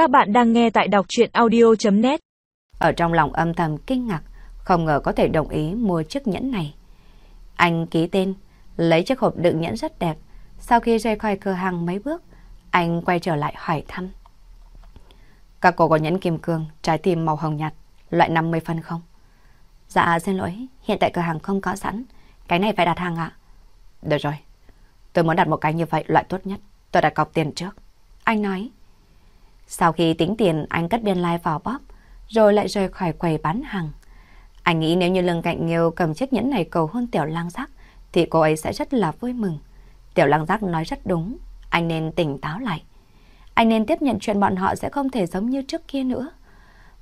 Các bạn đang nghe tại đọc chuyện audio.net Ở trong lòng âm thầm kinh ngạc, không ngờ có thể đồng ý mua chiếc nhẫn này. Anh ký tên, lấy chiếc hộp đựng nhẫn rất đẹp. Sau khi rời khỏi cửa hàng mấy bước, anh quay trở lại hỏi thăm. Các cô có nhẫn kim cương, trái tim màu hồng nhạt, loại 50 phân không? Dạ xin lỗi, hiện tại cửa hàng không có sẵn. Cái này phải đặt hàng ạ. Được rồi, tôi muốn đặt một cái như vậy loại tốt nhất. Tôi đặt cọc tiền trước. Anh nói. Sau khi tính tiền, anh cất biên lai like vào bóp, rồi lại rời khỏi quầy bán hàng. Anh nghĩ nếu như lưng cạnh Nghiêu cầm chiếc nhẫn này cầu hôn Tiểu Lang Giác, thì cô ấy sẽ rất là vui mừng. Tiểu Lang Giác nói rất đúng, anh nên tỉnh táo lại. Anh nên tiếp nhận chuyện bọn họ sẽ không thể giống như trước kia nữa.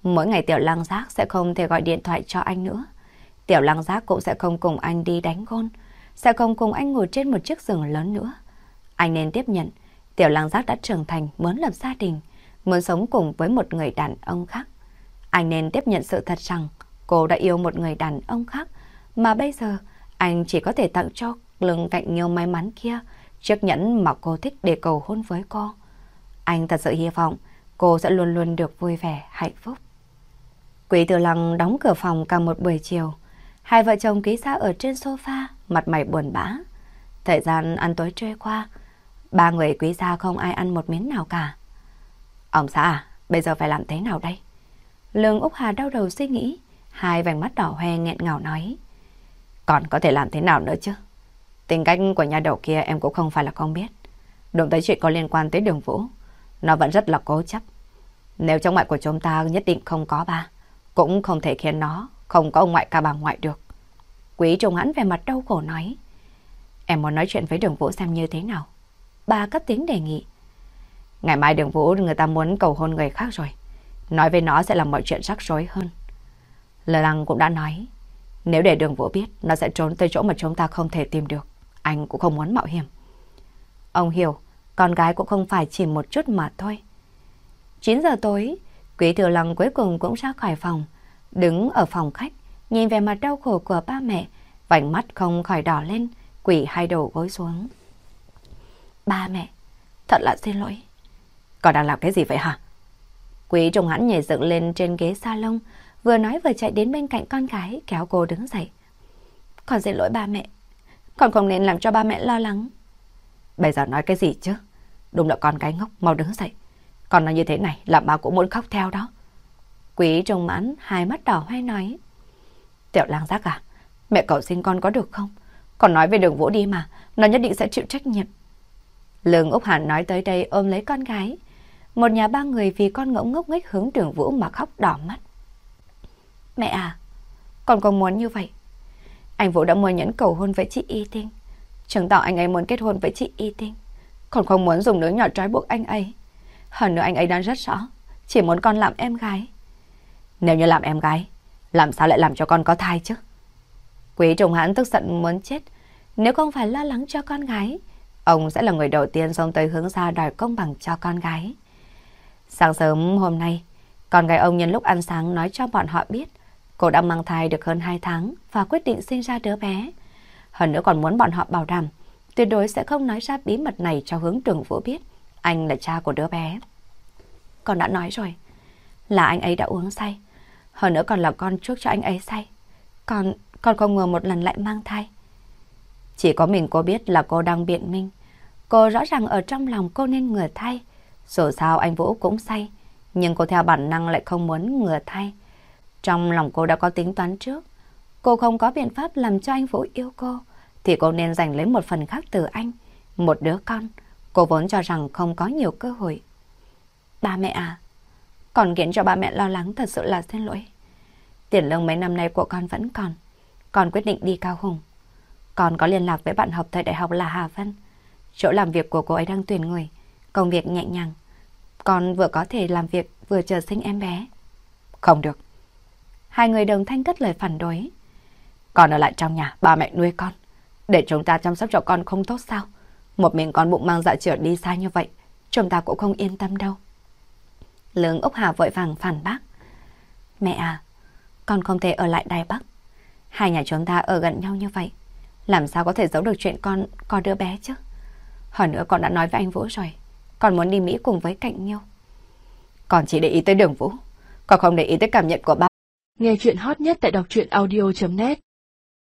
Mỗi ngày Tiểu Lang Giác sẽ không thể gọi điện thoại cho anh nữa. Tiểu Lang Giác cũng sẽ không cùng anh đi đánh gôn, sẽ không cùng anh ngồi trên một chiếc giường lớn nữa. Anh nên tiếp nhận, Tiểu Lang Giác đã trưởng thành, muốn lập gia đình, muốn sống cùng với một người đàn ông khác. Anh nên tiếp nhận sự thật rằng cô đã yêu một người đàn ông khác, mà bây giờ anh chỉ có thể tặng cho lưng cạnh nhiều may mắn kia chiếc nhẫn mà cô thích để cầu hôn với cô. Anh thật sự hy vọng cô sẽ luôn luôn được vui vẻ, hạnh phúc. Quý Tử Lăng đóng cửa phòng cả một buổi chiều. Hai vợ chồng ký xa ở trên sofa, mặt mày buồn bã. Thời gian ăn tối trôi qua, ba người quý gia không ai ăn một miếng nào cả. Ông xã à, bây giờ phải làm thế nào đây? Lương Úc Hà đau đầu suy nghĩ, hai vành mắt đỏ hoe nghẹn ngào nói. Còn có thể làm thế nào nữa chứ? Tình cách của nhà đầu kia em cũng không phải là không biết. Đụng tới chuyện có liên quan tới đường vũ, nó vẫn rất là cố chấp. Nếu trong ngoại của chúng ta nhất định không có ba, cũng không thể khiến nó không có ông ngoại ca bà ngoại được. Quý trùng hắn về mặt đau khổ nói. Em muốn nói chuyện với đường vũ xem như thế nào. Bà cấp tiếng đề nghị. Ngày mai đường vũ người ta muốn cầu hôn người khác rồi. Nói với nó sẽ làm mọi chuyện rắc rối hơn. Lờ lăng cũng đã nói. Nếu để đường vũ biết, nó sẽ trốn tới chỗ mà chúng ta không thể tìm được. Anh cũng không muốn mạo hiểm. Ông hiểu, con gái cũng không phải chỉ một chút mà thôi. 9 giờ tối, Quý Thừa Lăng cuối cùng cũng ra khỏi phòng, đứng ở phòng khách, nhìn về mặt đau khổ của ba mẹ, vành mắt không khỏi đỏ lên, quỷ hai đầu gối xuống. Ba mẹ, thật là xin lỗi còn đang làm cái gì vậy hả? Quý trùng hãn nhảy dựng lên trên ghế salon, vừa nói vừa chạy đến bên cạnh con gái, kéo cô đứng dậy. Con xin lỗi ba mẹ, con không nên làm cho ba mẹ lo lắng. Bây giờ nói cái gì chứ? Đúng là con cái ngốc, mau đứng dậy. Con nói như thế này, làm ba cũng muốn khóc theo đó. Quý trùng mãn, hai mắt đỏ hoe nói. Tiểu lang giác à, mẹ cậu xin con có được không? Con nói về đường vũ đi mà, nó nhất định sẽ chịu trách nhiệm. Lương Úc Hàn nói tới đây ôm lấy con gái. Một nhà ba người vì con ngỗng ngốc nghếch hướng đường vũ mà khóc đỏ mắt. Mẹ à, con còn muốn như vậy. Anh Vũ đã mua nhẫn cầu hôn với chị Y Tinh. Chứng tỏ anh ấy muốn kết hôn với chị Y Tinh. Còn không muốn dùng đứa nhỏ trói buộc anh ấy. Hơn nữa anh ấy đang rất rõ. Chỉ muốn con làm em gái. Nếu như làm em gái, làm sao lại làm cho con có thai chứ? Quý trùng hãn tức giận muốn chết. Nếu không phải lo lắng cho con gái, ông sẽ là người đầu tiên xông tới hướng ra đòi công bằng cho con gái. Sáng sớm hôm nay, con gái ông nhân lúc ăn sáng nói cho bọn họ biết cô đã mang thai được hơn 2 tháng và quyết định sinh ra đứa bé. Hơn nữa còn muốn bọn họ bảo đảm tuyệt đối sẽ không nói ra bí mật này cho hướng trường vũ biết anh là cha của đứa bé. Con đã nói rồi, là anh ấy đã uống say. Hơn nữa còn là con trước cho anh ấy say. Con, con không ngờ một lần lại mang thai. Chỉ có mình cô biết là cô đang biện minh. Cô rõ ràng ở trong lòng cô nên ngừa thai. Dù sao anh Vũ cũng say, nhưng cô theo bản năng lại không muốn ngừa thay. Trong lòng cô đã có tính toán trước. Cô không có biện pháp làm cho anh Vũ yêu cô, thì cô nên giành lấy một phần khác từ anh, một đứa con. Cô vốn cho rằng không có nhiều cơ hội. Ba mẹ à, còn khiến cho ba mẹ lo lắng thật sự là xin lỗi. Tiền lương mấy năm nay của con vẫn còn. Con quyết định đi cao hùng. Con có liên lạc với bạn học thời đại học là Hà Vân. Chỗ làm việc của cô ấy đang tuyển người. Công việc nhẹ nhàng. Con vừa có thể làm việc vừa chờ sinh em bé. Không được. Hai người đồng thanh cất lời phản đối. Con ở lại trong nhà, ba mẹ nuôi con. Để chúng ta chăm sóc cho con không tốt sao? Một mình con bụng mang dạ chữa đi xa như vậy, chúng ta cũng không yên tâm đâu. Lương Úc Hà vội vàng phản bác. Mẹ à, con không thể ở lại Đài Bắc. Hai nhà chúng ta ở gần nhau như vậy. Làm sao có thể giấu được chuyện con có đứa bé chứ? Hơn nữa con đã nói với anh Vũ rồi còn muốn đi Mỹ cùng với Cạnh Nhiêu. còn chỉ để ý tới đường vũ, còn không để ý tới cảm nhận của ba. Nghe chuyện hot nhất tại đọc truyện audio.net